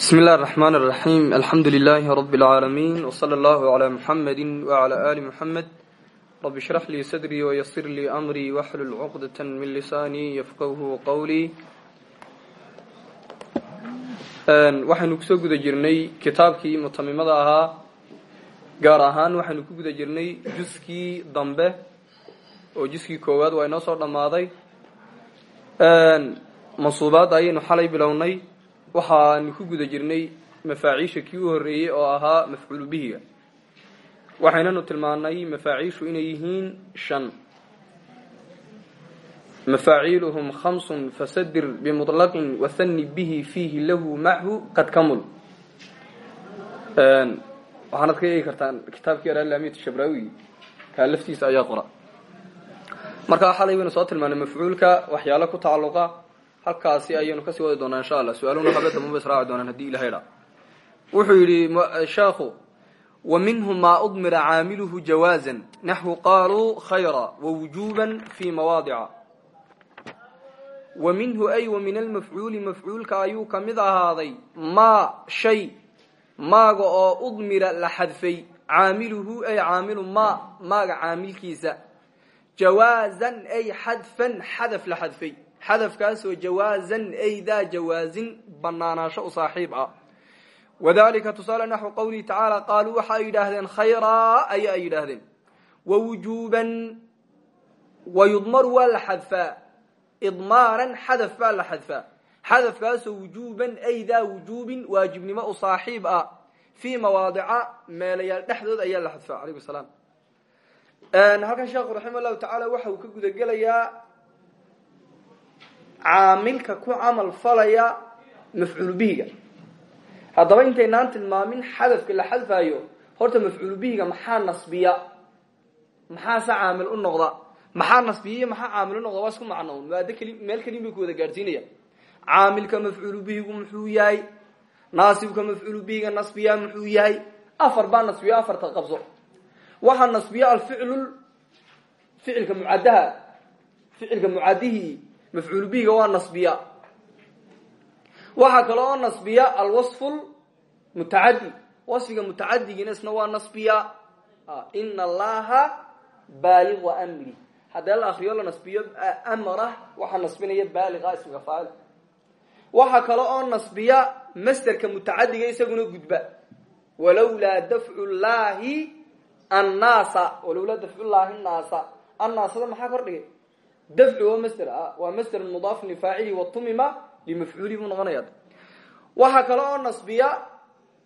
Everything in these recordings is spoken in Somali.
بسم الله الرحمن الرحيم الحمد لله رب العالمين وصلى الله على محمد وعلى آل محمد رب اشرح لي صدري ويسر لي أمري واحلل عقدة من لساني يفقه قولي waxaynu kusoo guda jirnay kitaabkii mutamimada ahaa gaar ahaan waxaynu ku guda jirnay juskii dambe oo juskii koowaad waa inoo soo dhammaaday mansuubaadda ayaynu xalay bilownay waxaanu ku guda jirnay mafaaciisha kii u horreeyey oo ahaa mafcuulu bihiga waxaynanu tilmaanay mafaaciishu inay yihiin shan. Mafaaciiluhum khamsun fasadir bimuطlaqin wahani bihi fiihi lahu machu qad kamul. Waxaanad ka eegi kartaan kitaabkii aralamit shabraawi kaa laftiisa ayaa qora. Markaa xalay baynu soo tilmaanay mafcuulka waxyaalo ku tacalluqa halkaasi ayaynu ka sii wadi doonaa insha allah. Su'aaluna habe damaba israaci doonaan haddii ilahay dha wuxuu yidhi sheekhu wa minhu maa udmira caamiluhu jawaazan naxwu qaaluu khayra wawujuba fi mawaadica. Wa minhu ay wa min almafcuuli mafcuulka ayuu ka mid ahaaday maa shay maaga oo udmira la xadfay caamiluhu ay caamilu maa maaga caamilkiisa jawaazan ay xadfan xadaf la xadfay xadafkaasoo jawaazan ay daa jawaazin banaanaasho u saaxiib ah. Wadalika tusaale naxwu qawlihi tacaala qaaluu waxa ay yidhaahdeen khayraa aya ay yidhaahdeen. Wawujuuban wayudmaru waa la xadfaa. Idmaaran xadaf baa la xadfaa. Xadafkaasoo wujuuban ay daa wujuubin waajibnimo u saaxiib ah. Fii mawaadica meelayaal dhexdood ayaa la xadfaa alaykum salaam. Halkan sheekhu raxima llahu tacaala waxa uu ka gudagelayaa caamilka ku camal falaya mafcuulu bihiga. Haddaba intaynaan tilmaamin xadafka la xadfaayo horta mafcuulu bihiga maxaa nasbiya? Maxaase caamil u noqda? Maxaa nasbiya iyo maxaa caamil u noqda? Waa isku macnown maado keli meel kelin bay ku wada gaadhsiinaya caamilka mafcuulu bihigu muxuu yahay? Naasibka mafcuulu bihiga nasbiya muxuu yahay? Afar baa nasbiya afarta qabso. Waxaa nasbiya alficlu ficilka mucadaha ficilka mucadihii mafcuul bihiga waa nasbiya. Waxaa kale oo nasbiya alwaصfu mutacadi wasfiga mutacadigiina isna waa nasbiya. Ina allaha baaligu amri. Haddii la akriyo la nasbiyo amra waxaa nasbinaya baaliga ismiga faacil waxaa kale oo nasbiya masderka mutacadiga isaguna gudba. Walowlaa dafcu llahi annaasa walowlaa dafcu llahi nnaasa annaasada dafcu waa masder waa masder mudaaf lifaacili watumima limafcuuli buu noqonaya waxaa kale oo nasbiya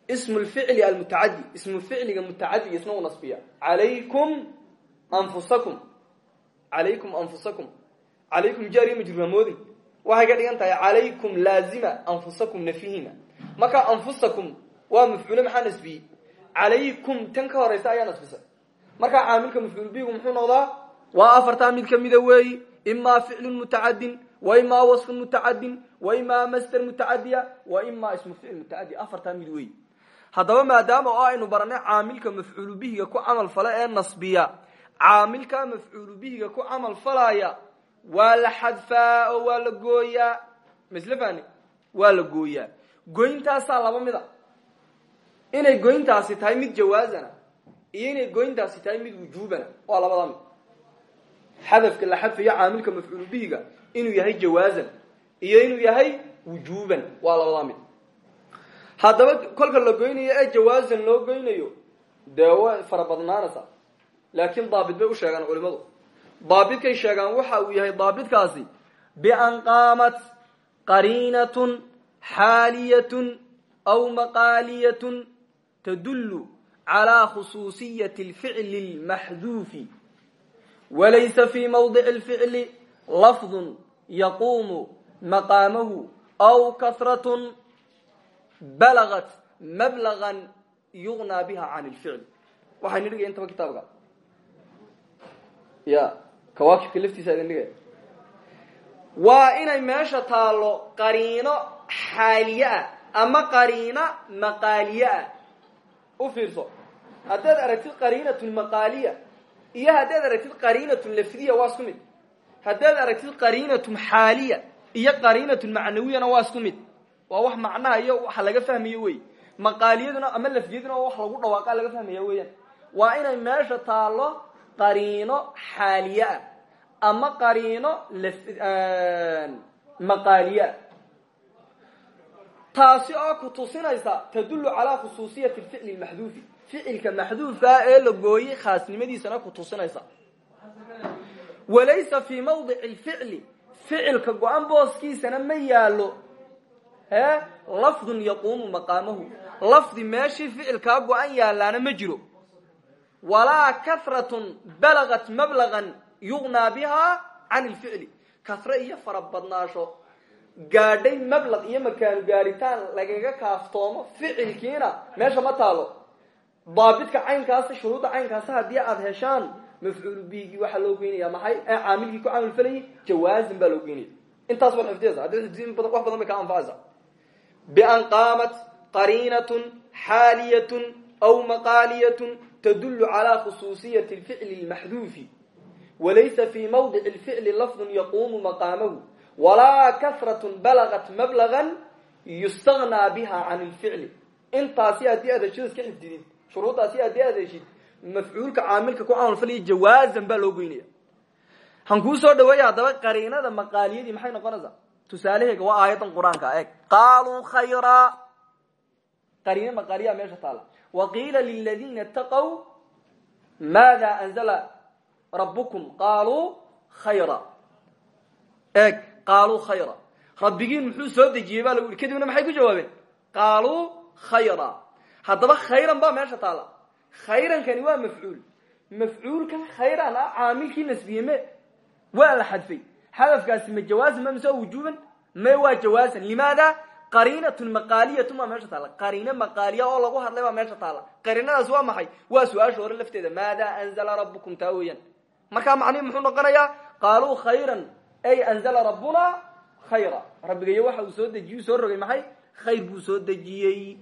ismu lficli almutacadi ismu ficliga mutacadiga isna uu nasbiya. Alaykum anfusakum alaykum anfusakum alaykum jaariya majruuramoodi waxay ka dhigan tahay calaykum laazima anfusakum nafihima. Marka anfusakum waa mafcuule maxaa nasbiyey calaykum tan ka horeysa ayaa nasbisay markaa caamilka mafcuul bigu muxuu noqdaa? Waa afartaa mid kamida weeyi imaa ficlu mutacadin wa imaa waصfu mutacadin wa imaa masder mutacadiya wa imaa ismu ficl mutacadi afartaa mid weeyi haddaba maadaama oo aynu baranay caamilka mafcuulu bihiga ku camal fala ee nasbiya caamilka mafcuulu bihiga ku camal falaya waa la xadfaa oo waa la gooyaa masle fani waa la gooyaa goyntaasaa laba mida inay goyntaasi tahay mid jawaazana iyo inay goyntaasi tahay mid wujuubana waa mid xadafka la xadfayo caamilka mafcuulu bihiga inuu yahay jawaazan iyo inuu yahay wujuuban waa labada mid. Haddaba kolka la goynayo ee jawaazan loo goynayo dee way fara badnaanaysa. Laakiin daabit bay u sheegaan culimadu. Daabidkay sheegaan waxa uu yahay daabitkaasi bian qaamat qariinatun xaaliyatun aw maqaaliyatun tadullu calaa khusuusiyati alficli lmaxduufi walaysa fi mawdici alficli lafdun yaquumu maqaamahu aw kahratun balagat mablagan yugnaa biha can lficl waxaynu dhigaya intaba kitaabka ya kawaakibka laftiisa idin dhigaya waa inay meesha taalo qariino xaaliye ah ama qariino maqaaliye ah u fiirso haddaad aragtid qariinatun maqaaliya iyo haddaad aragtid qariinatun lafdiya waa isku mid. Haddaad aragtid qariinatun xaaliya iyo qariinatun macnawiyana waa isku mid. Waa wax macnaha iyo waxa laga fahmayo wey maqaaliyaduna ama lafdiyaduna wax lagu dhawaaqa laga fahmaya weeyaan. Waa inay meesha taalo qariino xaaliye ah ama qariino maqaaliye ah taasi oo ku tusinaysa tadullu calaa khusuusiyati ficli maxduufi ficilka maxduufkaa ee la gooyey khaasnimadiisana ku tusinaysa. Walaysa fii mawdici lficli ficilka go-an booskiisana ma yaalo he? Lafdun yaquumu maqaamahu. Lafdi meeshii ficilkaa go-an yaalaana ma jiro. Walaa kahratun balagat mablagan yugnaa bihaa can lficli kahre iyo farabadnaasho gaadhay mablaq iyo makaanu gaadhitaan lagaga kaaftoomo ficilkiina meesha ma taalo. Daabidka caynkaas shuruudda caynkaas haddii aada heshaan mafcuulu bigii waxaa loo geynaya maxay? Ee caamilkii ku caamil falayay jawaazin baa loo geynaya intaas xifdiyin badan wax badan bay kaa anfacaysa bian qaamat qariinatun xaaliyatun aw maqaaliyatun tadullu calaa khusuusiyati lficli lmaxduufi walaysa fii mawdici lficli lafdun yaquumu maqaamahu walaa kahratun balagat mablagan yustagnaa biha can lficli intaasi haddii aad heshid iska xifdidid shuruuddaasi haddii aad heshid mafcuulka caamilka ku camalfalaya jawaazan baa loo goynaya han kuu soo dhaweeya haddaba qariinada maqaaliyadii maxay noqonaysaa tusaalaheega waa aayadan qur'aanka eeg qaaluu khayra qariina maqaaliya meesha taala wa qiila liladiina itaqow maada anzala rabbukum qaaluu khayra eeg qaaluu khayra. Rabbigiin muxuu soo dejiyey baa lagu yihi kadibna maxay ku jawaabeen? Qaaluu khayra. Haddaba khayran baa meesha taala khayrankani waa mafcuul. Mafcuulkan khayran ah caamilkii nasbiye me waa la xadfay. Xadafkaasi ma jawaazan ma mise wujuban me waa jawaazan limaada? Qariinatun maqaaliyatun baa meesha taala qariine maqaaliya oo lagu hadlay baa meesha taala qariinadaas waa maxay? Waa su'aasha hore lafteeda. Maada anzala rabbukum taa weeyaan. Markaa macnihi muxuu noqonayaa? Qaaluu khayran ay anzala rabbuna khayra. Rabbigayo waxa uu soo dejiye soo rogay maxay? Khayr buu soo dejiyey.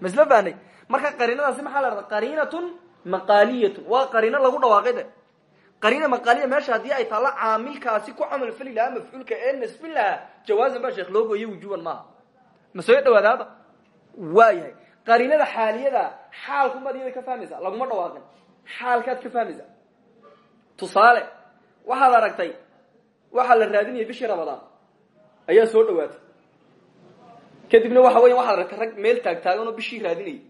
Masla fahnay marka qariinadaasi maxaa la hahda qariinatun maqaaliyatun. Waa qariino lagu dhawaaqay de. Qariina maqaaliya meesha ay taalla caamilkaasi ku camal fali lahaa mafcuulka ee nasbin lahaa jawaazan baa sheekh loo wujuban maaha. Ma soo dhawaada hadda waa yahay. Qariinada xaaliyada xaalkumaad iyada ka fahmaysa laguma dhawaaqin. Xaalkaad ka fahmaysa tusaale waxaad aragtay waxaa la raadinaya bishii ramadaan ayaa soo dhawaatay. Kadibna waxa weya waxaad aragtay rag meel taagtaagan oo bishii raadinayay.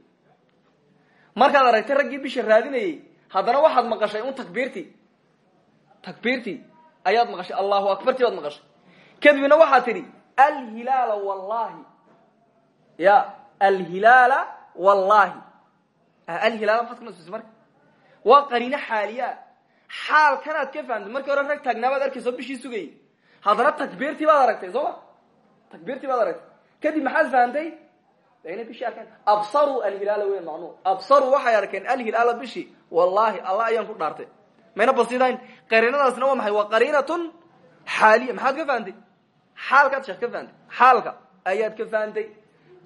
Markaad aragtay raggii bisha raadinayay haddana waxaad maqashay un takbiirtii. Takbiirtii ayaad maqashay allahu akbartii baad maqashay. Kadibna waxaad tidhi alhilaala wallahi ya alhilaala wallahi alhilaala maxaad ku nasbisay marka? Waa qariino xaaliyaa xaalkanaad ka fahamtay. Markii hore rag taagnaabaad arkayso bishii sugayay haddana takbiirtii baad aragtay soo ma? Takbiirtii baad aragtay. Kadib maxaad fahamtay? Ina bishii arkeen. Absaruu alhilaala wey macnuu absaruu waxay arkeen alhilaala bishii. Wallahi allah ayaan ku dhaartay. Mayna basidayn qariinadaasna waa maxay? Waa qariinatun xaaliya. Maxaad ka fahantay xaalkaad sheekh ka fahantay xaalka ayaad ka fahantay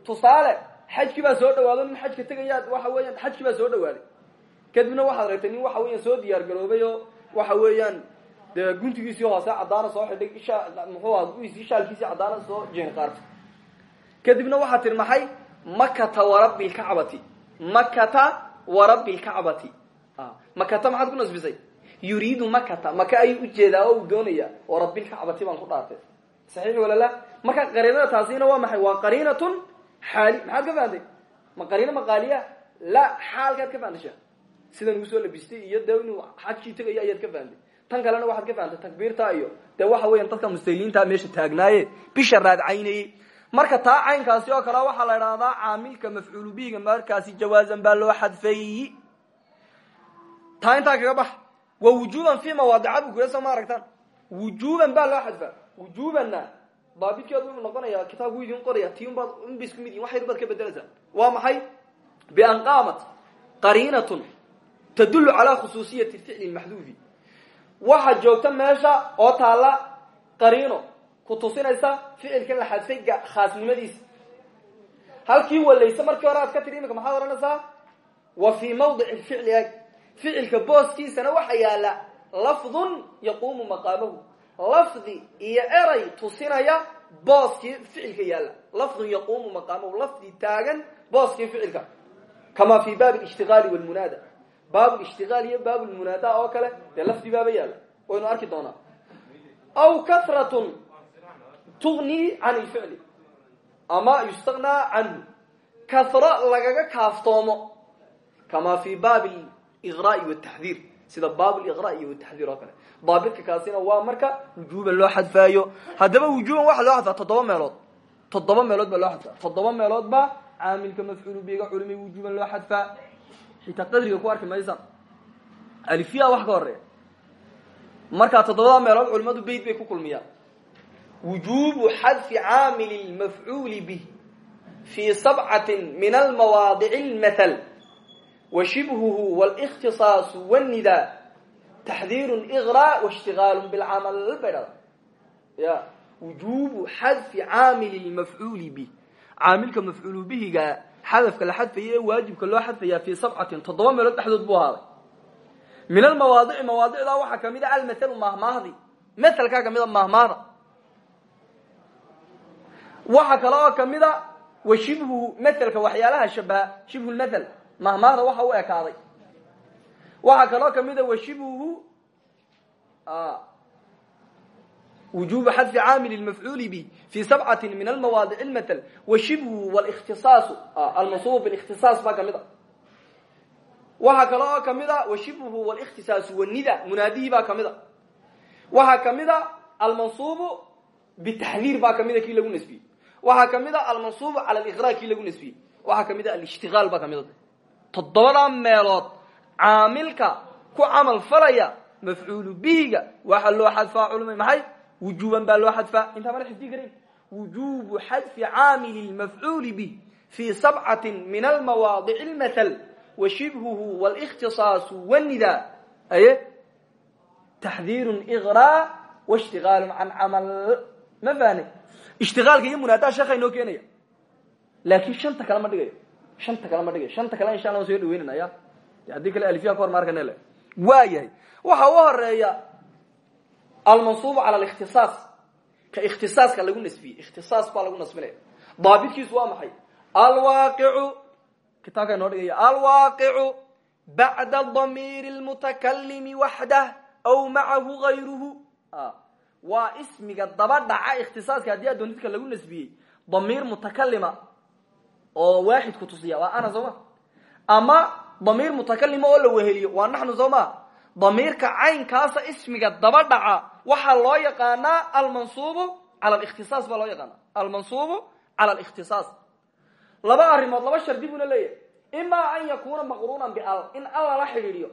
tusaale xajkii baa soo dhawaado nin xajka tegayaad waxa weeyaan xajkii baa soo dhawaaday kadibna waxaad aragtay nin waxa weeyaan soo diyaar garoobay oo waxa weeyaan dee guntigiisii hoose caddaana soo xidhay muxuu aha guisii shaalkiisii caddaana soo jeen qaartay kadibna waxaad tihi maxay? Makata warabbi lkacbati makata warabbi lkacbati makata maxaad ku nasbisay? Yuriidu makata. Maka ayuu u jeedaa oo uu doonaya warabbi lkacbati baan ku dhaartay. Saxiix wala la marka qariinada taasina waa maxay? Waa qariinatun xaali maxaad ka fahantay ma qariino maqaaliya? La xaalkaad ka fahantay sheekh sidan uu soo labistay iyo dee inuu xajkii tegayo ka fahantay tan kalena waxaad ka fahantay takbiirta iyo dee waxa weeyaan dadka mustahiliinta meesha taagnaaye bisha raadcaynayey marka taa caynkaasi oo kale waxaa la idhaahdaa caamilka mafcuulu markaasi jawaazan baa loo xadfay taa intaa kaga bax wa wujuban fi mawaadica bu kuya soo ma aragtaan. Wujuban baa loo xadfaa wujubanna daabidkeedu wuxuu noqonayaa kitaabku idin qoraya ti unbaad unba isku mid yihiin ka bedelaysaa waa maxay? Bian qaamat qariinatun tadullu calaa khusuusiyati ficli maxduufi waxaa joogta meesha oo taalla qariino ku tusinaysa ficilkan la xadfay halkii walayse markii hore aad ka tidhi imika maxaad odhanaysaa wa fii mawdici lficli eg ficilka booskiisana waxa yaalla lafdun yaquumu maqaamahu. Lafdi iyo eray tusinaya booskii ficilka yaalla. Lafdun yaquumu maqaamahu. Lafdi taagan booskii ficilka. Kama fi baab ishtiaali wlmunaada baab ishtiaal iyo baab lmunaada oo kale dee lafdi baaba yaalla. Waynu arki doonaa. Aw karatun tugni can lficli ama yustaqnaa canhu. Karo lagaga kaaftoomo kama fi baab liqraai wataxdiir sida baab liqra iyo wataxdiir oo kale. Daabidka kaasina waa marka wujuuban loo xadfaayo. Haddaba wujuuban waxa loo xadfaa toddoba meelood. Toddoba meelood baa loo xadfaa. Toddoba meelood baa caamilka mafcuulu biga culimay wujuuban loo xadfaa xitaa qadriga ku arki maysan alifiya wax ka horeeya markaa toddobada meelood culimadu beyt bay ku kulmiyaan wujubu xadfi caamili lmafcuuli bih fi sabcati min almawaadic lmathal wa shibhuhu wاlاkhtisaasu wاnida taxdiiru iqra waishtigaalu bilcamal bay dhada ya wujubu xadfi caamili lmafcuuli bih caamilka mafcuulu bihiga xadafka la xadfaya ee waajibka loo xadfayaa fi sabcatin toddoba meelood dhexdood buu ahaaday. Min almawaadici mawaadicdaa waxaa ka mid a almathalu mahmaahdi mathalkaa ka mid a mahmaahda waxaa kale oo ka mid a wa shibhuhu mathalka waxyaalaha shabaha shibhu lmathal mahmaahda waxa u ekaaday. Waxaa kaloo ka mid a wa shibhuhu wujubu xadfi caamil lmafcuuli bi fi sabcati min lmathl wa shibhuhu wlkhtisaasu almansuub bikhtisaas baa ka mid a waxaa kale oo ka mid a wa shibhuhu wlkhtisaasu wanida munaadihii baa ka mid a waxaa ka mid a almansuubu bitaxdiir baa kamida kii lagu nasbiyey waxaa ka mid a almansuubu cala liqra kii lagu nasbiyey waxaa ka mid a alishtigaal baa ka mid toddobadaa meelood caamilka ku camal falaya mafcuulu bihiga waxa loo xadfaa culumay maxay wujuban baa loo xadfaa intaa mana xifdii karin wujubu xadfi caamili lmafcuuli bih fi sabcati min almawaadic lmathal wa shibhuhu wاlاkhtisaasu wاnida aye taxdiiru iqra waishtigaalu can camal ma fahne ishtigaalka iyo munaadaa sheekha inoo keenaya laakin shanta kale ma dhigayo shanta kale ma dhigayo shanta kale insha allah soo dhaweynana ya haddii kale alifya ka hor maarkanele waa yahay waxa u horeeya almansuub cala alikhtisaas ka ikhtisaaska lagu nasbiyey ikhtisaas baa lagu nasbinaya daabitkiisu waa maxay? Alwaaqicu kitaabkaa inoo dhigaya alwaaqicu bacda damiiri lmutakalimi waxdah aw macahu gayruhu waa ismiga daba dhaca ikhtisaaska haddii adoonidka lagu nasbiyey. Damiir mutakalima oo waaxid ku tusiya waa ana soo ma? Ama damiir mutakalima oo la weheliyo waa naxnu soo ma damiirka caynkaasa ismiga daba dhaca waxaa loo yaqaanaa almansuubu cala alikhtisaas baa loo yaqaana almansuubu cala alikhtisaas laba arrimood laba shardi buuna leeyahay. Imaa an yakuna maqruunan bial in al lala xidhiidhiyo.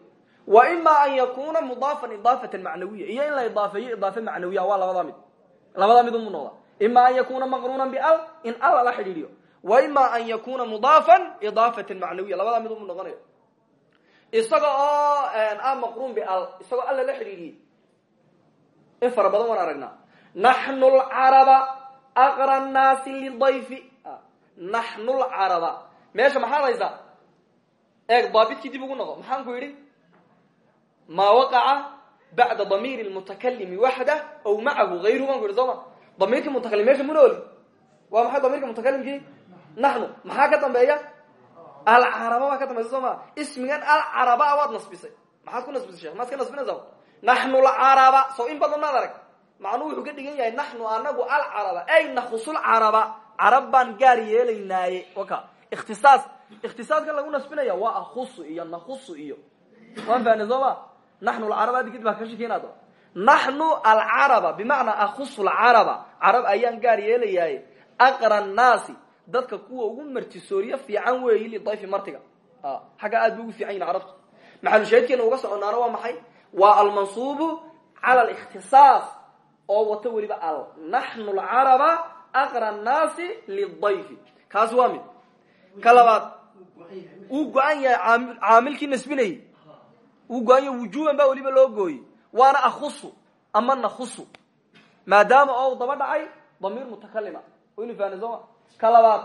Wa imaa an yakuna mudaafan idaafatan macnawiya. Iyo in la idaafeeyo idaafe macnawiya waa labada mid. Labada mid umu noqda. Ima an yakuna maqruunan bial in al lala xidhiidhiyo. Wa ima an yakuna mudaafan idaafatan macnawiya. Labada mid noqonayo isaga oo ah maqruun bial isagoo alla la xidhiidhiyey in fara badan waan aragnaa. Naxnu lcaraba aqra nnaasi lidayfi naxnu lcaraba meesha maxaad haysaa eeg daabidkii dib ugu noqo. Maxaan ku yidhi? Maa waqaca bacda damiiri lmutakalimi waxdah aw macahu hayru baan ku yidhi soo ma? Damiirkii mutakalim meesha muna oli waa maxay damiirka mutakalimkii naxnu. Maxaa ka dambeeya alcaraba baa ka dambaysa soo maa ismigan alcaraba waad nasbisay. Maxaad ku nasbisay shekh maad ka nasbinaysaa naxnu lcaraba soo in badan maad arag. Macnuu wuxuu ka dhigan yahay naxnu anagu alcaraba ay nakusulcaraba carab baan gaar yeelaynaaye waka. Ikhtisaas ikhtisaaska lagu nasbinaya waa akusu iyo nakusu iyo. Waan fahne soo ma? Naxnu alcaraba digid baa ka shakeynaad naxnu alcaraba bimacnaa akusu lcaraba carab ayaan gaar yeelayaaye aqra nnaasi dadka kuwa ugu martisooriyo fiican weeyi lidayfi martiga. Xagga aad ba ugu fiican yihiin carabtu. Maxalushaahidkeena uga soconaana waa maxay? Waa almansuubu cala alikhtisaas oo wato weliba al naxnu lcaraba aqra nnaasi lidayfi. Kaas waa mid. Ka labaad uu go-an yahay caamilkii yahay wujuban baa weliba loo gooyey. Waana akusu ama nakusu maadaama oo daba dhacay damiir mutakalima. Sooma ka labaad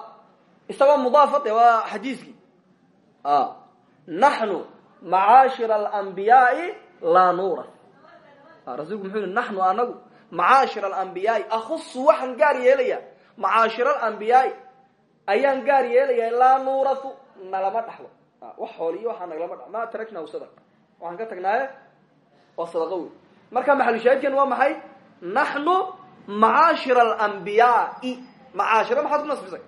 isagoo mudaafa de waa xadiiskii naxnu macaashira alambiyaai laa nuura. Rasulku muxuu yihi naxnu anagu macaashir alambiyaai akusu waxaan gaar yeelaya macaashir alambiyaai ayaan gaar yeelaya laa nuuratu nalama dhaxlo. Wax hooliyo waxaa nagalama dha ma tarakna sadaq. Ka tagnaaye waa sadaqo wey marka maxalushaahidkan waa maxay? Naxnu macaashir alambiyaai macaashiro maxaad ku nasbisay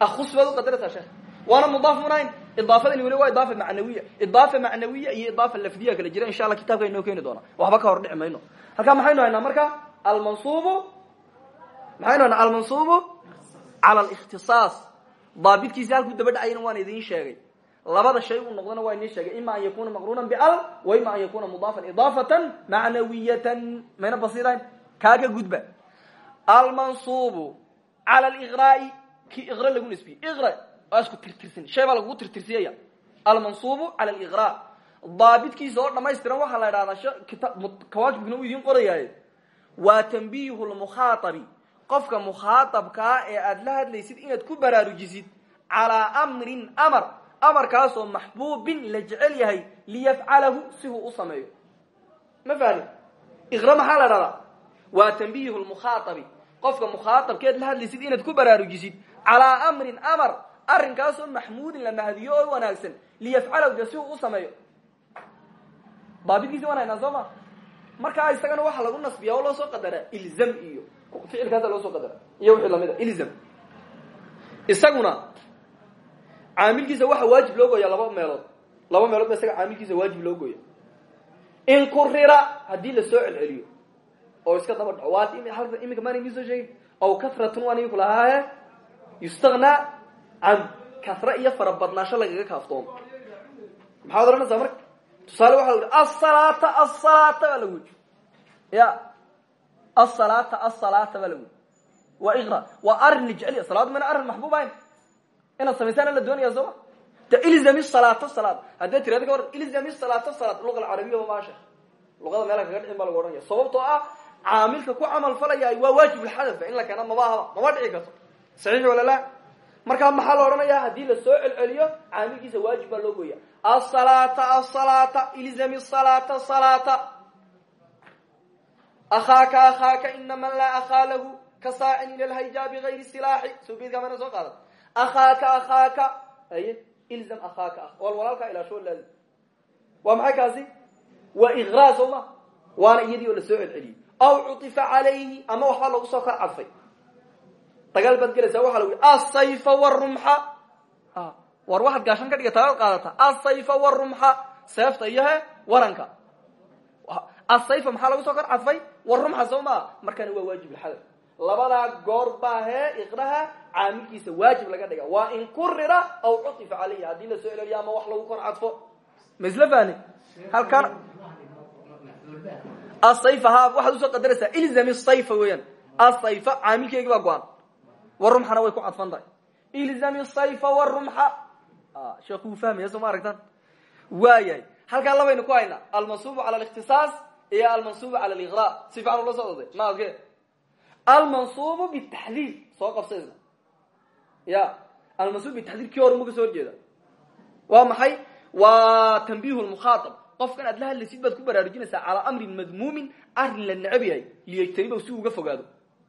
akus baad uqadaraysaa sheekh waana mudaaf munayn idaafadani weli waa idaafa macnawiya idaafa macnawiya iyo idaafa lafdiya kala jira insha allah kitabka inoo keeni doona waxba ka hor dhici mayno halkaa maxaynu haynaa marka almansubu maxaynu haynaa almansubu cala alikhtisaas daabitkiisi halkuu daba dhacayna waan idin sheegay labada shay uu noqdona waa idin sheegay ima an yakuna maqrunan bial wa ima an yakuna mudaafan idaafatan macnawiyatan mayna basiirayn kaaga gudba almansubu cala aliqraai kii iqra lagu nisbiyey iqra waa isku tirtirsan shay baa lagugu tirtirsiyaya almansubu cala aliqra daabitkiisa oo dhamaystiran waxaa la idhahdaa kawaakibkuna uu idiin qorayaaye waa tanbiihu lmukhaaabi qofka mukhaaabkaa ee aada la hadlaysid inaad ku baraarujisid calaa amrin amar amarkaasoo maxbuubin la jecel yahay liyafcalahu si huu u sameeyo ma lmukhaaabi qofka mukhaaabkeed la hadlaysid inaad ku baraarujisid calaa amrin amar arrinkaasoo maxmuudin la mahadiyo oo wanaagsan liyafcalahu de si uu u sameeyo. Daabitkiisi waan haynaa soo isagana waxaa lagu nasbiya oo loo soo qadaraa ilzam iyo ficilkaasa loo soo qadara iyo wixii la mid ilzam. Isaguna caamilkiisa waxa waajib loo gooya laba meelood. Laba meelood isaga caamilkiisa waajib loo gooya in kurira haddii la soo celceliyo oo iska daba dhaco waa iminka maan idin soo sheegin aw karatun waan idinku lahaaye yustagna can kasra iyo farabadnaasho lagaga kaaftoomo maxaad odhanaysaa marka? Tusaale waxa la ihi asalaata asalaata baa lagu ya asalaata asalaata baa lagu waa iqra waa arrin la jeceliya salaad mayna arrin maxbuub ahayn? Inaad samaysaan la doonaya sooma de ilzami salaata salaad. Haddee tirada ka waran ilzami salaata salaad. Luqa alcarabiya maasha luqada meela kaga dhicin baa lagu odhanaya sababtoo ah caamilka ku camal falaya waa waajib lxadafa in la keena mabahaba mama dhici karto. Saxiix wala la? Markaa maxaa la odhanaya? Haddii la soo celceliyo caamilkiisa waajib loo gooya. Asalaata asalaata ilzami salaata salaata akhaaka akhaaka ina man laa akhaa lahu ka saacin ila lhayja bigayri silaaxi. Mayna soo qaadan. Akhaaka akhaaka. Aye ilzam akhaaka a wal walaalkaa ilaasho laazim waa maxay kaasi? Waa iqraa soo ma? Waana iyadii oo la soo celceliyey aw cutifa calayhi ama waxbaa lagu soo kor cadfay. Dagaal baad gelaysaa waxaa lagu yihi asayfa warumxa war waxaad gaashan ka dhigata ad qaadata. Asayfa warumxa seefta iyo he waranka. Asayfa maxaa lagu soo kor cadfay? Warumxa soo maa markaana waa waajib lxadaf labadaa goor baa iqraha caamilkiisa waajib laga dhiga waa in kurira aw cutifa calayhi haddii la soo celeliyo ama wax lagu kor cadfo. Ma isla fahni halkan asayfa ha waxaad u soo qadaraysaa ilzami sayfa weeyaan. Asayfa caamilkeegi baa go-an. Warumxana way ku cadfan tahay ilzami sayfa warumxa sheekhu wuu fahmaya soo ma aragtaan? Waayahay halkaa labaynu ku haynaa almansubu cala alikhtisaas iyo almansubu cala aliqra si fiican ula socday ma adke almansubu bitaxdiid soo qabsaysna ya almansub bitaxdiid kii hore ma ka soo horjeeda waa maxay? Waa tanbiihu lmukhaaab qofkan aad la hadlaysid baad ku baraarujinaysaa calaa amrin madmuumin arrin la necab yahay liyajtanibow si uga fogaado.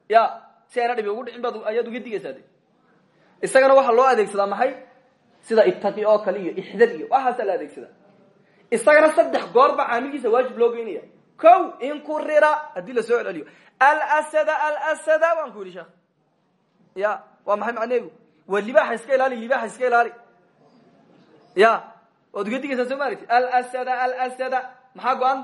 Ya si ayna dhibi ugu dhicin baad ayaad uga digaysaa de isagana waxaa loo adeegsadaa maxay? Sida ittaqi oo kale iyo ixdar iyo waxaasaa la adeegsadaa. Isagana saddex goor baa caamilkiisa waajib loo geynaya ko in kurira haddii la soo celceliyo. Alsada alsada waan ku yidhi sheekh. Ya waa maxay macneegu waa libaaxa iska ilaali libaaxa iska ilaali. Ya waad uga digaysaa soo maaragti alsada alsada maxaa go-an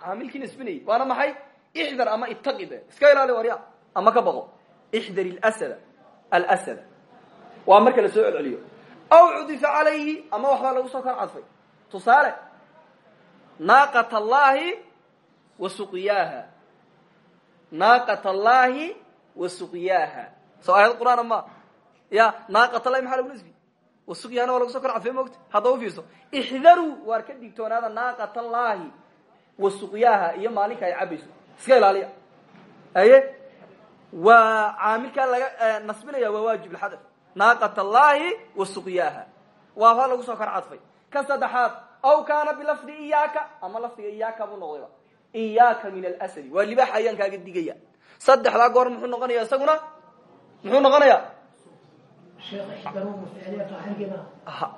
caamilkii waana maxay? Ixdar ama ittaqi iska ilaali warya ama ka baqo. Ixdar lsada alsada waa marka la soo celceliyo. Aw cudifa calayhi ama waxbaa lagu soo kor cadfay. Tusaale allahi wa suqyaaha. Naaqat allahi wa suqyaaha. Soo aayad qur'aana ma ya naaqat allahi maxaa lagu nisbi wasuqyaana waa soo kor cadfay mogta hadda u fiirso. Ixdaruu waar ka digtoonaada naaqat allahi wa suqyaaha iyo maalinka ay cabayso. Iska ilaaliya. Aye? Waa caamilkaa laga nasbinaya waa waajib lxadaf. Naaqat allahi wa suqyaaha waaba lagu soo kor cadfay ka saddexaad aw kaana bilafdi iyaaka ama lafdiga iyaaka buu noqdayba iyaaka min alsadi waa libaax ayaan kaaga digaya. Saddexdaa goor muxuu noqonaya isaguna? Muxuu noqonaya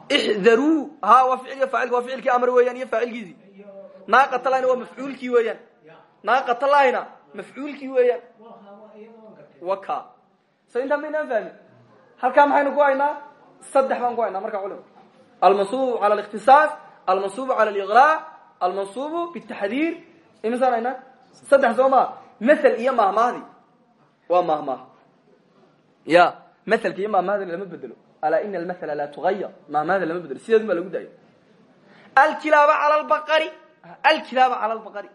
ixdaruu ha waa ficilka faacilka waa ficilkii amr weeyaan iyo faacilkiisii naaqatalahina waa mafcuulkii weeyaan. Naaqatalahina mafcuulkii weeyaan. Waka. So intaa maynaan fahmin halkaa maxaynu ku haynaa? Saddex baan ku haynaa marka culima almansubu cala اlikhtisaas almansubu cala aliqraa almansubu bitaxdiir imisaan haynaa? Saddex soo maa mael iyo mahmaahdi waa mahmaah ya mlka iyo mahmahda lama bedelo. Alaa ina almathala laa tugayar mahmahda lama bedelo. Sideedun baa lagu daayo. Alkilaaba cala lbaqari alkilaaba cala lbaqari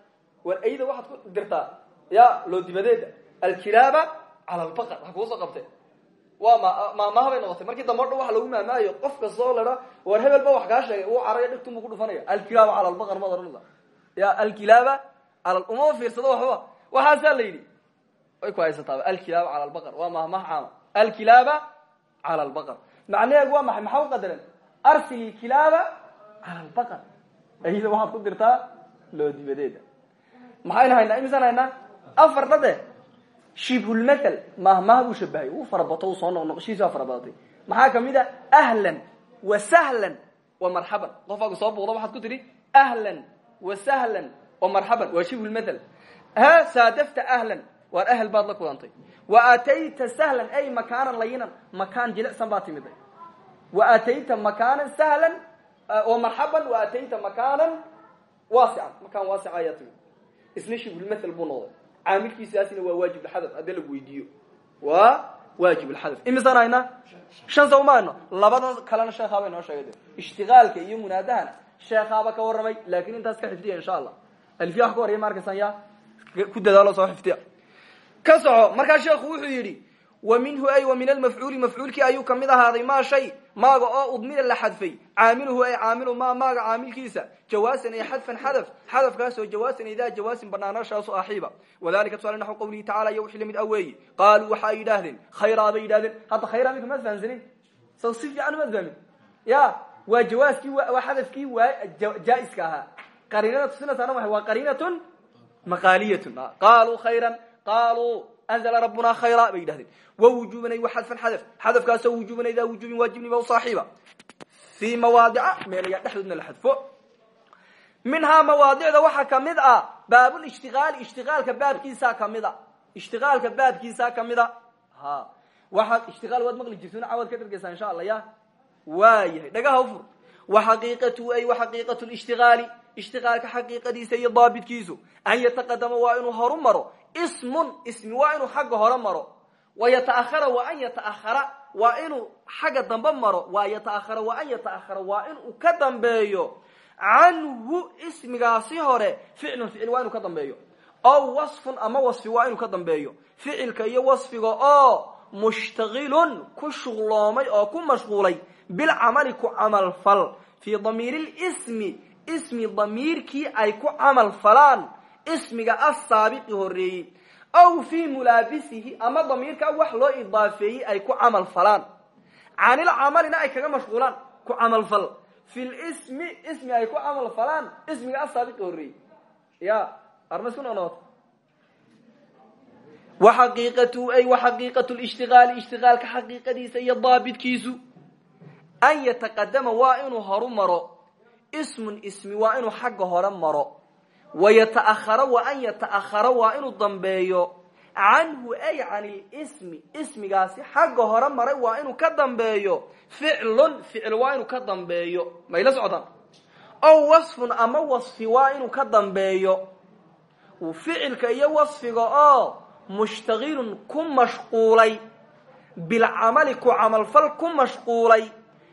war ayda waxaad ku dirtaa ya loo dibadeeda. Alkilaaba cala lbaqar ha kuusoo qabte waa ma mahmaha bay noqotay. Markii dambe o dhan waxa lagu mahmaayo qof kasta oo ladha war hebel ba wax kaa sheegay. Uu caraya dhigtun buu ku dhufanaya. Alkilaaba cala lbaqar maad ohanaysa ya alkilaaba al uma fiirsado waxba. Waxaasaa la yidhi. Way ku haysataaba alkilaaba cala lbaqar waa mahmah caama alkilaaba cala lbaqar macnaheedu waa maxay? Maxaa u qadaran arsil ilkilaaba cala lbaqar ayada waxaad ku dirtaa loo dibadeeda. Maxaynu haynaa imisaan haynaa afar dhade shibhulmathal mahmaha buu shabahay uu farabato u soo noqnoqoshiisi waa farabadatay maxaa ka mid a? Ahlan wa sahlan wa marxaban qofaagu soo buuqda waxaad ku tidhi ahlan wa sahlan wa marxaban waa shibhulmathal ha saadafta ahlan waar ahl baad la kulantay. Wa aatayta sahlan ay makaanan layinan makaan jilicsan baa timiday wa aatayta makaanan sahlan wa marxaban wa aatayta makaanan waasican makaan waasica ayaa timid. Isna shibhulmathal buu noqday. Caamilkiisaasina waa waajib lxadaf haddii lagu weydiiyo. Waa waajib lxadaf imisaan haynaa shan saw ma hayno labadan kalena sheekhaaba inoo sheegay. De ishtiqaalka iyo munaadahana sheekhaaba ka warramay laakin intaas ka xifdiya insha allah. Alfiya wax ka waraya ma arkaysaan ya? Ku dadaalo soo xifdiya ka soco. Markaa sheekhu wuxuu yidhi wa minhu ay wa min almafcuuli. Mafcuulkii ayuu ka mid ahaaday maa shay maaga oo udmina la xadfay. Caamiluhu ay caamilu ma maaga caamilkiisa. Jawaasan ay xadfan xadaf. Xadafkaasoo jawaasan idaa jawaasin banaanashaasu axiiba wadalika tusaale naxu qawlihi tacala iyo wixii la mid aweeyi qaaluu waxa ay yidhaahdeen khayraa bay yidhahdeen hadda khayraa minka maad fahamsanin? Saw si fiican umaad fahmin. Ya waa jawaaskii waa xadafkii waa jaa-iska ahaa. Qariinada tusinaysaana waa qariinatun maqaaliyatun. Qaaluu khayran qaaluu anzla rabuna khayra bay yidhahdeen wawujuban ay waxadfan xadaf xadafkaasoo wujuban idaa wujubin waajibniba u saaxiiba fii mawaadica meelaya dhexdoodna la xadfo minhaa mawaadicda waxaa ka mid ah baabulishtiaali ishtiqaalka baabkiisaa ka mid a ishtiqaalka baabkiisaa ka mid a ha waxaad ishtiqaal waad maqli jirtun cawaad ka dhargeysaa insha allah ya waa yahay dhagaha ufur wa xaqiiqatu ay wa xaqiiqatu lishtiqaali ishtiqaalka xaqiiqadiisa iyo daabitkiisu an yataqadama waa inuu horu maro ismun ismi waa inuu xagga hore maro. Wa yataahara wa an yataahara waa inuu xagga dambe maro. Waa yataahara wa an yataahara waa inuu ka dambeeyo. Canhu ismigaasi hore ficlun ficil waa inuu ka dambeeyo. Ow wasfun ama wasfi waa inuu ka dambeeyo. Ficilka iyo wasfiga oo mushtaqilun ku shuqloomay oo ku mashquulay. Bilcamali ku camalfal fii damiiri lismi ismi damiirkii ay ku camal ismiga asaabiqi horeeyey aw fii mulaabisihi ama damiirka wax loo idaafeeyey ay ku camal falaan. Canilcamalina ay kaga mashquulaan ku camalfal fi lismi ismi ay ku camal falaan ismiga asaabiqi horeeyey ya armasku noqnoqoto waxaqiiqatu ay waxaqiiqatu lishtiqaali ishtiqaalka xaqiiqadiisa iyo daabitkiisu. An yataqadama waa inuu horu maro. Ismun ismi waa inuu xagga maro wayataahara wa an yataahara waa inuu dambeeyo canhu ay can lismi ismigaasi xagga hore maray waa inuu ka dambeeyo ficlun ficil waa inuu ka dambeeyo mayla socotaan ow wasfun ama wasfi waa inuu ka dambeeyo ficilka iyo wasfiga oo mushtaqilun ku mashquulay bilcamali ku camalfal ku mashquulay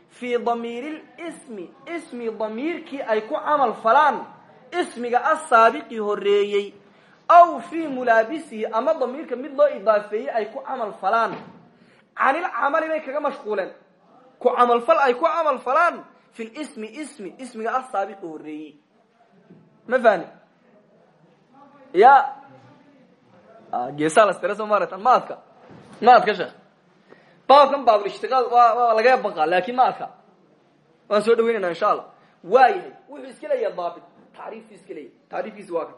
fii damiiri lismi ismi damiirkii ay ku camal ismiga asaabiqi horeeyey aw fii mulaabisihi ama damiirka mid loo idaafeeyey ay ku camal falaan. Canilcamali bay kaga mashquuleen. Ku camalfal ay ku camal falaan. Fi lismi ismi ismiga asaabiqi horeeyey ma fahni ya. Geesalastre somaratan ma adka? Ma adka sheekh? Baabkan baabulishtiqaal waa laga baqaa laakin ma adka. Waan soo dhaweynayna insha allah. Waa yahay wuxuu iska leeyahay daabit tacriiftu iska leeyahay. Tacriifkiisi waa kan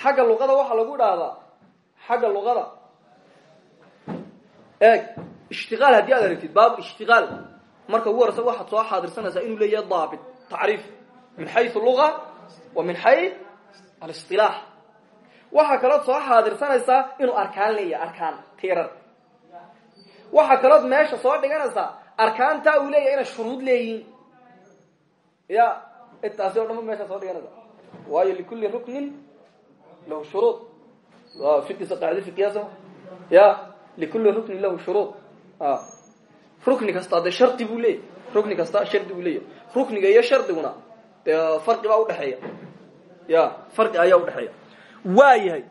xagga luqada waxaa lagu dhahdaa xagga luqada. Eeg ishtiqaal haddii aad aragtid baab ishtiqaal. Marka ugu horeysa waxaad soo xaadirsanaysaa inuu leeyahay daabit tacriif. Min xayu luga wa min xay alisilaax waxaa kalood soo xaadirsanaysaa inuu arkaan leeyahay arkaan tirar waxaa kalood meesha soo dhiganaysaa arkaantaa uu leeyahay inay shuruud leeyihiin. Ya intaasi o dhan meesha soo dhiganaysa waayo likulli ruknin lahu shuruud fikiisa qaacida fikiyaasa ya likulli ruknin lahu shuruud rukni kasta dee shardi buu leeyahy rukni kasta shardi buu leeyahy rukniga iyo shardiguna dee farqi baa udhexeeya ya farqi ayaa udhexeeya waa yahay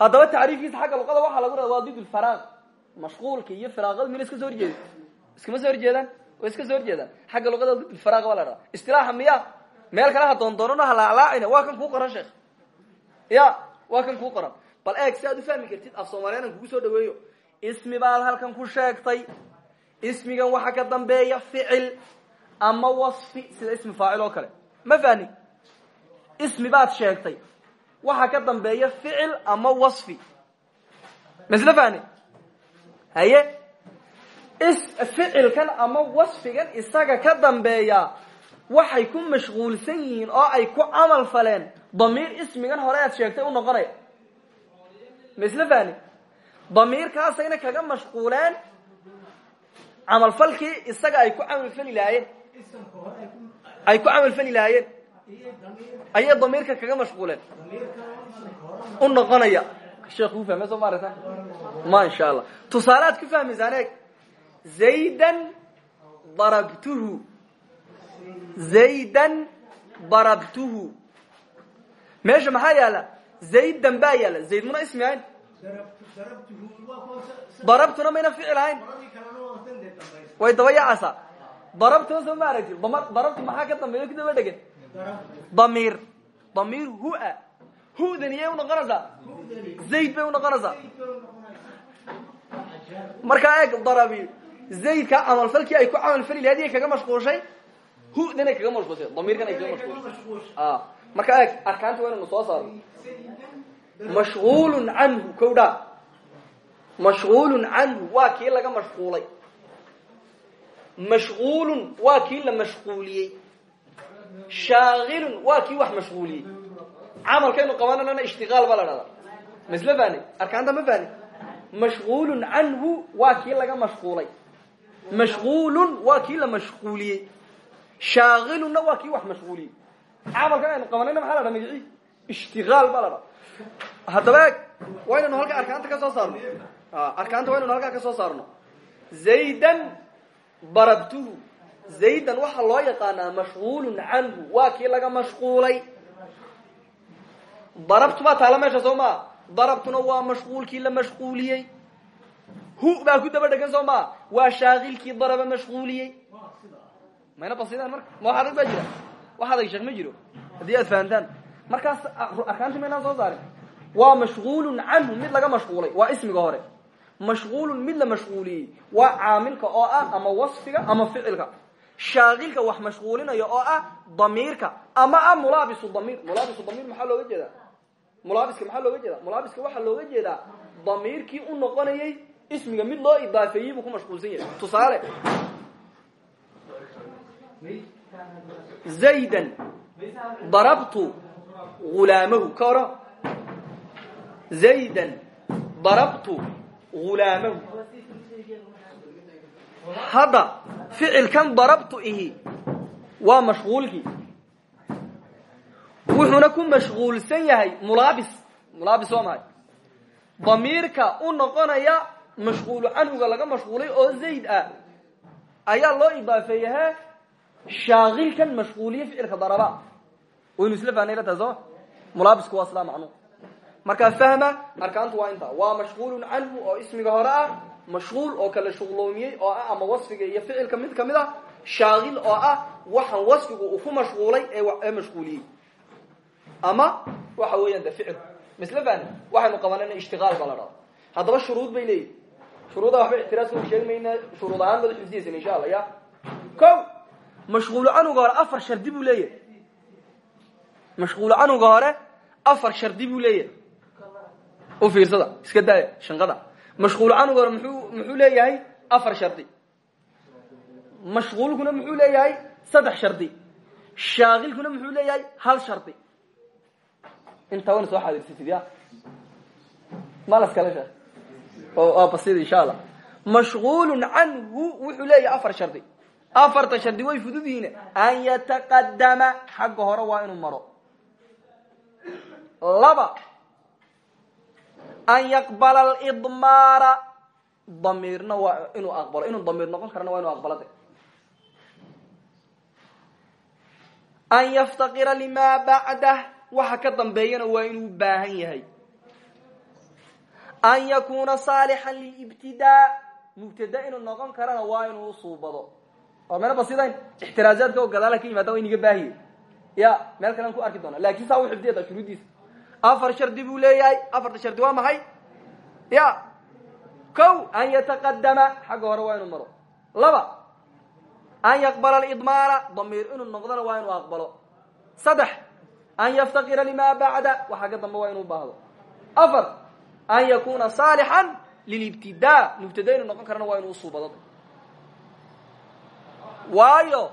haddaba tacriifkiisa xagga luqada waxaa lagu dhaha waa did lfaraaq mashquulka iyo firaaqada mila iska soo horjeeda iskama soo horjeedaan way iska soo horjeedaan xagga luqada did lfaraaq baa la dhaha istilaaxa miya meel kale ha doondoonano halaalaacayna waa kan kuu qoran sheekh. Ya waa kan kuu qoran. Bal eeg si aad u fahmi kartid af soomaliyan an kugu soo dhaweeyo. Ismi baad halkan ku sheegtay. Ismigan waxa ka dambeeya ficil ama wasfi sida ismi faacil oo kale. Ma fahni ismi baad sheegtay. Waxa ka dambeeya ficil ama wasfi. Masla fahni haye? Ficilkan ama wasfigan isaga ka dambeeya waxay ku mashquulsan yihiin oo ay ku camal faleen. Damiir ismigan hore aad sheegtay u noqonaya masla fahni damiirkaasayna kaga mashquuleen camalfalkii isaga ay ku camalfali lahaayeen. Ay ku camalfali lahaayeen. Ayay damiirka kaga mashquuleen. U noqonaya. Sheekh uu fahmay soo ma aragta? Ma insha allah tusaale aad ku fahmaysaan eeg zaydan darabtuhu zaydan darabtuhu meesha maxaa yaalla zaydan baa yaalla zayd muna ismi ahayn darabtuna mayna ficil ahayn way daba yacaysaa darabtuna soo ma aragti darabtu maxaa ka dambeeyo ku daba dhegan damiir damiir hua hudan iyay unoqonaysaa zayd bay unoqonaysaa markaa eeg darabi zaydka camalfalkii ay ku camalfali lahayd iyay kaga mashquulshay hudan ay kaga mashquulsay damiirkan ay kaga mashquulsay marka eh, eeg arkaanta waa inaynu soo saarno mashquulun canhu kowdhaa mashquulun canhu waa kii laga mashquulay mashquulun waa kii la mashquuliyey shaakilun waa kii wax mashquuliyey camalkaynu qabananana ishtiqaal baa la dhahdaa ma isla fahnay arkaanta ma fahnay mashquulun canhu waa kii laga mashquulay mashquulun waa kii la mashquuliyey shaakilunna waa kii wax mashquuliyey camalkan aynu qabanayna maxaa la dhaha magicii? Ishtiqaal baa la dhaha haddaba eeg waa inaynu halkaa arkaanta ka soo saarno. Arkaanta waa inaynu halkaa ka soo saarno. Zaydan darabtuhu zaydan waxaa loo yaqaanaa mashغuulun canhu waa kii laga mashquulay. Darabtu baa taala meesha soo maa darabtuna waa mashquulkii la mashquuliyey. Hu baa ku daba dhegan soo maa waa shaakilkii daraba mashquuliyey mayna basidaan marka ma wax adag baa jira wax adag sheek ma jiro? Haddii aad fahantaan. Markaas arkaanti maynaan soo saarin. Waa mashغuulun canhu mid laga mashquulay waa ismiga hore. Mashغuulun mid la mashquuliyey waa caamilka oo ah ama wasfiga ama ficilka. Shaakilka wax mashquulinaya oo ah damiirka ama ah mulaabisu damiir. Mulaabisu maxaa looga jeedaa? Mulaabiska maxaa looga jeedaa? Mulaabiska waxaa looga jeedaa damiirkii u noqonayay ismiga mid loo idaafeeyey ku mashquulsan yahay. Tusaale zaydan darabtu ulaamahu ka oran zaydan darabtu ghulaamahu hadda ficilkan darabtu ihi waa mashquulkii wuxuuna ku mashquulsan yahay mulaabis mulaabis waa mahay damiirka u noqonaya mashquulu canhuga laga mashquulay oo zayd ah shaakilkan mashquuliye ficilka daraba waynu isla fahnay la tahay sooma mulaabisku waa sidaa macnuu markaa fahma arkaantu waa intaa waa mashquulun canhu oo ismiga hore ah mashquul oo kala shuqloomiyey oo ah ama wasfiga iyo ficilka mid ka mid ah shaakil oo ah waxaan wasfigu uu ku mashquulay ee mashquuliyey ama waxa weeyaan de ficil misle fahni waxaynu qabanayna ishtiqaal baa la dhada haddaba shuruud bay leeyihiin shuruuda waxba ictiraasku sheegi maynaa shuruud ahaan xifdiyeysan insha allah ya ko mashquulu canuga hore afar shardi buu leeyahay. Mashquulu canuga hore afar shardi buu leeyahay. U fiirsada iska daaya shanqada. Mashquul canhuga hore muxuu muxuu leeyahay afar shardi. Mashquulkuna muxuu leeyahay saddex shardi. Shaakilkuna muxuu leeyahay hal shardi. Intaa wana soo xaadirsatid ya malaskale sheekh oo basid insha allah. Mashquulun canhu wuxuu leeyahay afar shardi afarta shardi way fudud yihiin an yataqadama xagga hore waa inuu maro. Laba. An yaqbala alidmaara. Damiirna waa inuu aqbalo. Inuu damiir noqon karana waa inuu aqbalo de an yaftaqira limaa bacdah waxa ka dambeeyana waa inuu baahan yahay. An yakuna saalixan liibtidaa mubtada inuu noqon karana waa inuu usuubado oo meel basidayn ixtiraazaadka oo gadaala ka yimaada wa inaga baahiye ya meel kalean ku arki doona laakiin saa u xifdiyada shuruuddiisa afar shardi buu leeyahay. Afarta shardi waa maxay? Ya. Ko an yataqadama xagga hore waa maro. Laba an yaqbala alidmaara damiir inuu noqdona waa inuu aqbalo. Saddex an yaftaqira limaa bacda waxaa ka dambe waa baahdo. Afar an yakuna saalixan lilibtidaa mubtada inuu noqon karana waa inuu waayo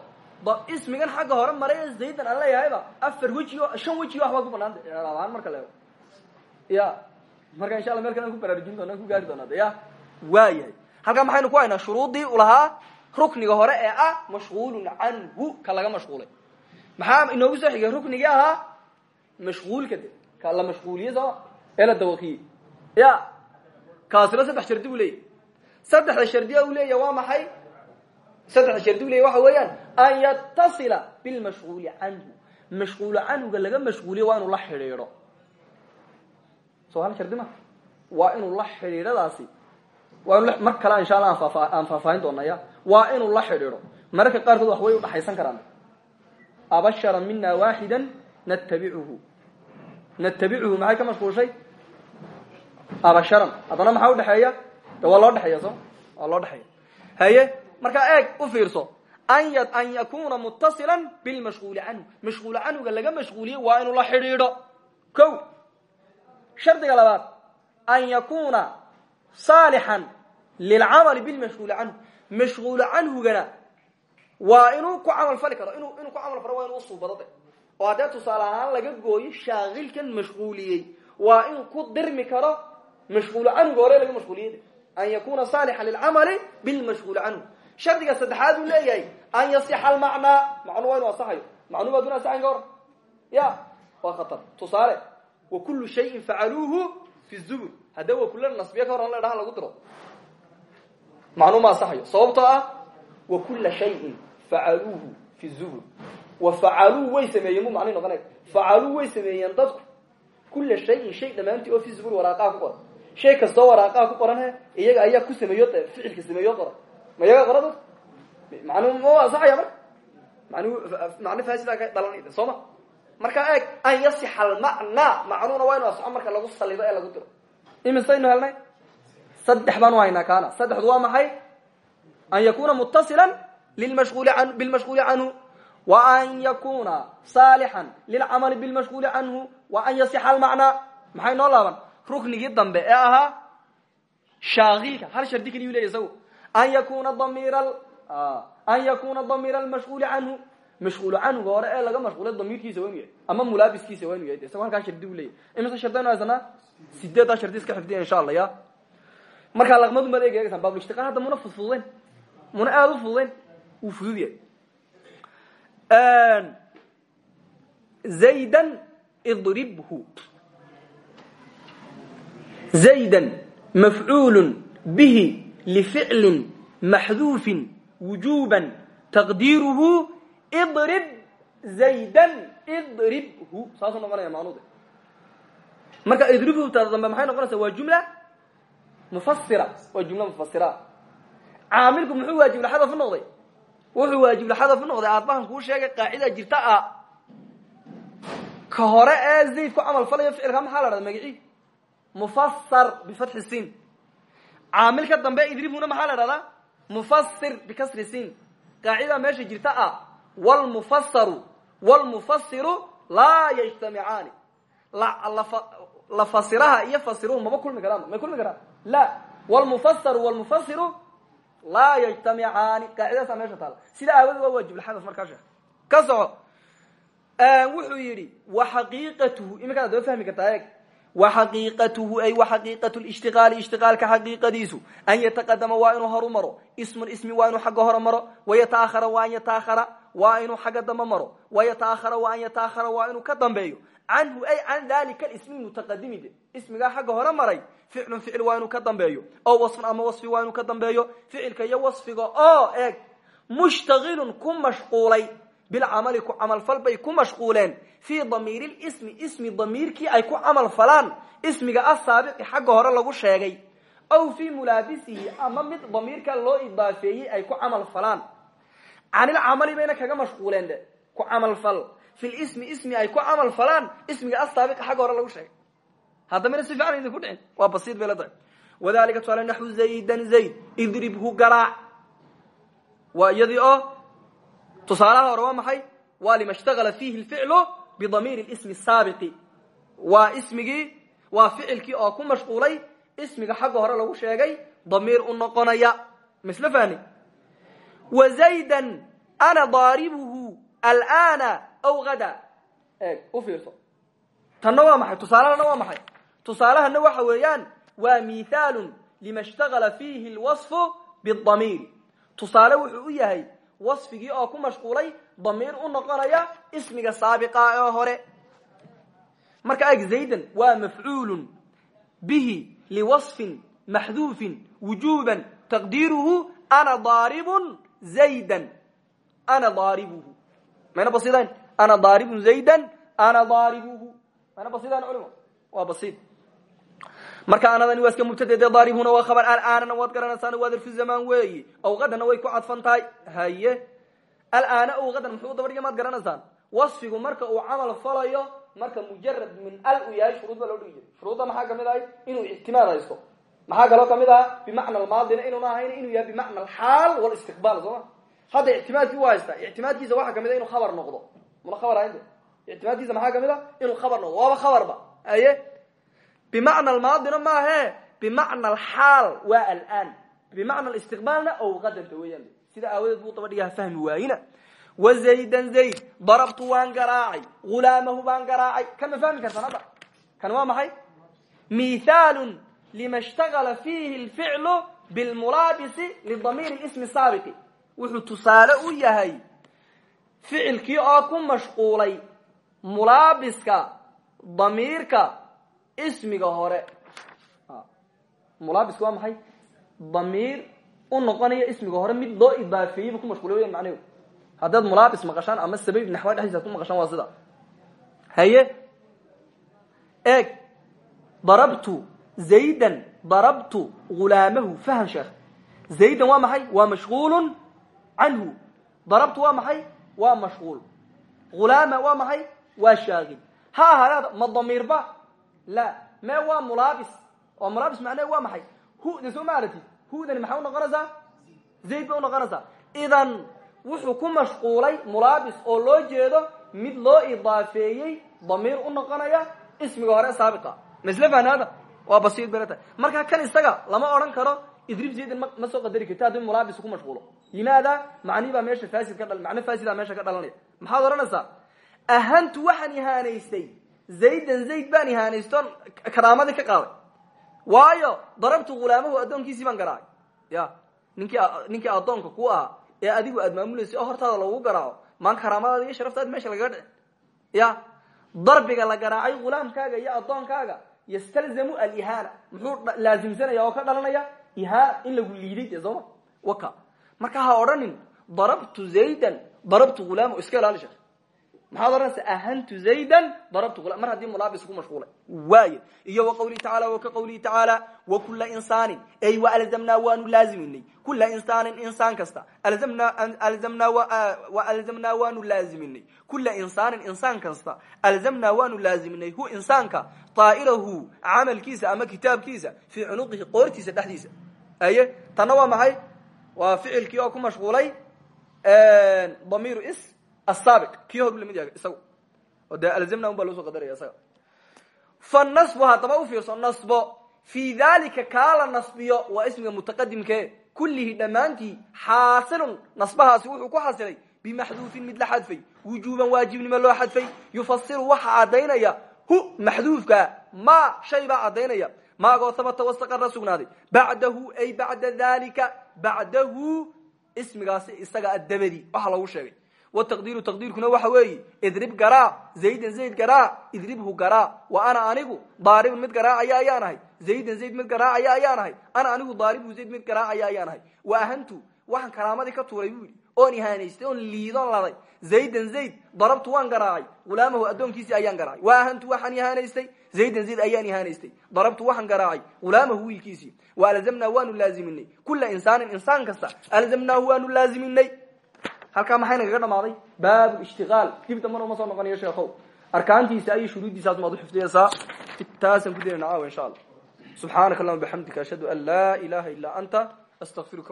ismigan xagga hore maray zaydan aan leeyahayba afar wejiyo shan wejiyo waxbaa ku banaanta ahaan marka leego ya marka insha alla meel kale an ku baraarujin doona an ku gaari doona de ya waa yahay halkaa maxaynu ku haynaa? Shuruudii u lahaa rukniga hore ee ah mashquulun canhu ka laga mashquulay maxaa inoogu soo xigay ruknigii ahaa mashquulka de ka la mashquuliye sooma ee la dawaqiyey ya kaasina saddex shardi buu leeyahy saddexda shardiya uu leeyahy waa maxay u leeyahy waxa weeyaan an yatasila bilmashquuli canhu. Mashquulu canhuga laga mashquuliyo waa inuu la xidhiidho. Soo hal shardi ma waa inuu la xidhiidhadaasi waa mar kale insha alla aan faahfaahin doona ya waa inuu la xidhiidho. Mararka qaarkood wax way udhaxaysan karaan. Abashara mina waaxida natabicuhu natabicuhu maxay ka mashquulshay? Abasharan. Haddana maxaa udhexeeya de waa loo dhexeeya so waa loo dhexeeya haye markaa eeg u fiirso an yakuna mutasila bilmashquuli canhu mashquul canhuga laga mashquuliye waa inuu la xidhiidho. Ko shardiga labaad an yakuna saalixan lilcamali bilmashquuli canhu mashquulu canhugana waa inuu ku camal fali karo inu inuu ku camal falo waa inuu usuubado de. Oo haddee tusaale ahaan laga gooyo shaakilkan mashquuliyey waa inuu ku dirmi karo mashquulu canhuga hore laga mashquuliyey an yakuna saalixan lilcamali bilmashquuli canhu shardiga saddexaad uu leeyahay an yasixa almacnaa. Macnuu waa inu asaxayo macnuu baa dun asaxayn ka ya waa khatar. Tusaale wa kullu shayin facaluuhu fi zubur. Haddee wa kulla nasbiya ka hor an la dhaha lagu diro. Macnuu ma asaxayo sababtoo ah wa kulla shayin facaluuhu fi zubur. Wa facaluu way sameeyeen macnay noqonay. Facaluu way sameeyeen dadku. Kulla shayin shay dhammaantii oo fi zubur waraaqaha ku qoran. Shay kastoo ku qoran iyaga ayaa ku sameeyo ficilka sameeyo qoran ma iyaga qora dad man ma ansaxaya marka? Man macno faasidaa ka dhalanayda soo ma? Markaa eeg an yasixa almacnaa macnuuna waa inu asaxo marka lagu salido ee lagu diro. Imisaynu helnay? Saddex baanu haynaa kaana. Saddexdu waa maxay? An yakuna mutasila lilmashuli an bilmashquuli canhu wa an yakuna saalixan lilcamali bilmashquuli canhu wa an yasixa almacnaa maxay noo laaban? Ruknigii dambe ee ahaa shaakilka hal shardi keliyu leya isagu an yakuna damir an yakuna damiir almashquuli canhu mashquulu canhuga hore ee laga mashquulay damiirkiisa waa inu yahay ama mulaabiskiisa waa inu yahay isago halkaa shardi u leyahy imise shardaynu haysanaa sideeddaa shardi iska xifdiya insha allah ya markaa laqmadu maad egeegaysaan baabulishtiqaal hadda muna fudfududeyn muna aada u fududeyn wuu fudud yahay zaydan idribhu zaydan mafcuulu bihi lficli maxduufin wujuban taqdiiruhu idrib zaydan idribhu saasuu noqonaya macnude marka idribhu taada maxay noqonaysaa waa jumla mufasira waa jumla mufasira caamilku muxuu waajiblaxadaf u noqday wuxuu waajiblaxadaf u noqday aabbahan kuu sheegay qaacida jirta a ka hore ee zayd ku camal falayo ficilka maxaa la dhahda magacii mufasar bifatxi siin caamilka dambe idribhuna maxaa la dhahdaa mufasir bikasri siin qaacida meesha jirta ah wlmufasaru wlmufasiru laa yajtamicaani. La fasiraha iyo fasiruhu maba kulmi karaan may kulmi karaan. La wlmufasaru wlmufasiru laa yajtamicaani. Qaacidadaasa meesha taala sida aawada waa waajiblaxadaf markaa sheek ka soco. Wuxuu yidhi wa xaqiiqatuhu. Iminkaad adaba fahmi kartaa eeg wa xaqiiqatuhu ay wa xaqiiqatu lishtiqaali ishtiqaalka xaqiiqadiisu an yataqadama waa inuu horu maro ismun ismi waa inuu xagga hore maro wayataahara waa an yataahara waa inuu xagga dambe maro. Wayataahara waa an yataahara waa inuu ka dambeeyo. Canhu ay can dalika ismi mutaqadimi de. Ismigaa xagga hore maray ficlun ficil waa inuu ka dambeeyo. Oo wasfun ama wasfi waa inuu ka dambeeyo. Ficilka iyo wasfiga oo eeg. Mushtaqilun ku mashquulay. Bilcamali ku camalfal bay ku mashquuleen fii damiiri lismi ismi damiirkii ay ku camal falaan ismiga asaabiqi xagga hore lagu sheegay. Aw fii mulaabisihi ama mid damiirka loo idaafeeyey ay ku camal falaan. Canilcamali bayna kaga mashquuleen de ku camalfal filismi ismi ay ku camal falaan ismiga asaabiqi xagga hore lagu sheegay. Haddamana si fiican idinku dhicin waa basiid bay la tahay wadalika tusaale naxwu zaydan zayd idribhu garaac waa iyadii oo tusaalaha hore waa maxay? Waa lima ishtagala fiihi lficlu bidamiiri ismi saabiqi waa ismigii waa ficilkii oo ku mashquulay ismiga xagga hore lagu sheegay damiir u noqonaya. Misle fahni wa zaydan ana daaribuhu alana aw hada eeg u fiirso. Tanna waa maxay? Tusaalahana waa maxay? Tusaalahana waxa weeyaan waa mithaalun lima ishtagala fiihi lwasfu bidamiir tusaale wuxuu u yahay wasfigii oo ku mashquulay damiir u noqonaya ismiga saabiqa ee hore. Marka eg zaydan waa mafcuulun bihi liwasfin maxduufin wujuban taqdiiruhu ana daaribun zaydan. Ana daaribuhu. Mayna basidayn ana daaribun zaydan ana daaribuhu. Mayna basidayn culimo waa basiid. Marka anadani waa iska mubtadede daaribuna waa khabar. Alaanana waad garanaysaana waa darfu zamaan weeyi. Awqadana way ku cadfan tahay. Haye alaana awqadan muxuu daba dhiga maad garanaysaan? Wasfigu marka uu camal falayo marka mujarad min al u yahay shuruud baa loo dhigi jiray shuruudda maxaa ka mid inuu ictimaad haysto. Maxaa kaloo ka mid aha bimacna almaadina inuuna ahayn inuu yahay bimacna alxaal walistiqbaal soo ma? Hadda ictimaadkii u haystaa ictimaadkiisa waxaa ka mid a inuu khabar noqdo. Muna khabar ahayn ictimaadkiisa maxaa ka mid inuu khabar noqdo. Waaba khabarba aye bimacna almaadina maahe bimacna alxaal waa alaan. Bimacna alistiqbaalna awqadanta weeyaan sida aawadeed buu daba dhigaha fahmi waayina wa zaydan zayd darabtu waan garaacay ghulaamahu baan garaacay. Kan ma fahmi kartaan hadda? Kan waa maxay? Mithaalun lima ishtagala fiihi lficlu bilmulaabisi lidamiiri ismi saabiqi wuxuu tusaale u yahay ficilkii oo ku mashquulay mulaabiska damiirka ismiga hore. Mulaabiska waa maxay? Damiir u noqonaya ismiga hore mid loo idaafeeyey bu ku mashqulay weyan macnahedu haddaad mulaabis maqashaan ama sabab naxwa dhexdiisa ad ku maqashaan waa sida. Haye? Eeg. Darabtu zaydan darabtu ghulaamahu fahan sheekh. Zaydan waa maxay? Waa mashquulun canhu. Darabtu waa maxay? Waa mashquul. Ghulaama waa maxay? Waa shaagil ha ahaada ma damiirba? La. Me waa mulaabis. Oo mulaabis macnehe waa maxay? Huda soo ma aragtid hudani maxay unoqonaysaa zayd bay unoqonaysaa idan wuxuu ku mashquulay mulaabis oo loo jeedo mid loo idaafeeyey damiir u noqonaya ismiga hore saabiqa masle waa la tahay. Marka kan isaga lama odhan karo idrib zaydan ma soo qadari karti haddii mulaabis ku mashquulo. Limaada macnihi baa meesha fasid ka dha macno faasidaa meesha ka dhalanaya. Maxaad odhanaysaa ahantu waxaan ihaanaystay zaydan zayd baan ihaanaystoon karaamadii ka qaaday waayo darabtu ghulaamahu addoonkiisii baan garaacay. Ya ninkii ninkii addoonka ku ahaa ee adigu aad maamulaysa oo hortaada lagu garaaco maan karaamadaada iyo sharaftaadi meesha lagaga dhici ya darbiga la garaacay ghulaamkaaga iyo addoonkaaga yastalzamu alihaana muxuu laasimsanaya oo ka dhalanaya? Ihaana in lagu liiday dee sooma waka. Marka ha odhanin darabtu zaydan darabtu ghulaamahu iska ilaali maxaad odhanaysa ahantu zaydan darabtu mar haddii mulaabis ku mashquulay. Waay iyo wa qawlihi tacala wa ka qawlihi tacaala wa kula insaanin. Ay wa alzamnaa waanu laaziminay kula insaanin insaan kasta. Alzamnaa wa alzamnaa waanu laaziminay kula insaanin insaan kasta. Alzamnaa waanu laaziminay hu insaanka taa'irahu camalkiisa ama kitaabkiisa fii cunuqihi qoortiisa dhexdiisa. Aye tanna waa maxay? Waa ficilkii oo ku mashquulay damiiru is asaabiq kii hor la mid yahay isagu oo dee alzamna baa loo soo qadaraya isaga fa nasbu haddaba u fiirso nasbo fii dalika kaa la nasbiyo waa ismiga mutaqadimke kullihi dhammaantii xaasilun nasbahaasi wuxuu ku xasilay bimaxduufin mid la xadfay wujuuban waajibnimo loo xadfay yufasiru waxa caddaynaya hu maxduufka ma shay baa caddaynaya maagoo habata wastaqara sugnaaday bacdahu ay bacda dalika bacdahu ismigaasi isaga dabadi waxa lagu sheegay wataqdiiru taqdiirkuna waxa weeye idrib garaa zaydan zayd garaa idribhu garaa wa ana anigu daaribun mid garaacaya ayaan ahay zaydan zayd mid garaacaya ayaan ahay ana anigu daaribhu zayd mid garaacaya ayaan ahay wa ahantu waxaan karaamadii ka tuuray buu yidhi oon ihaanaystay oon liidon laday zaydan zayd darabtu waan garaacay hulaamahu addoonkiisii ayaan garaacay wa ahantu waxaan ihaanaystay zaydan zayd ayaan ihaanaystay darabtu waxaan garaacay hulaamahu wiilkiisii wa alzamnaahu waanu laaziminay halkaa maxay nagaga dhamaaday? Baab ishtiaal dib dambana uma soo noqonayo sheekow arkaantiisa iyo shuruuddiisaas maad uxifdiyaysaa taasaan ku daynana caawa insha allah subxaanaka allahuma bixamdika ashhadu an laa ilaha illa anta astaqfiruka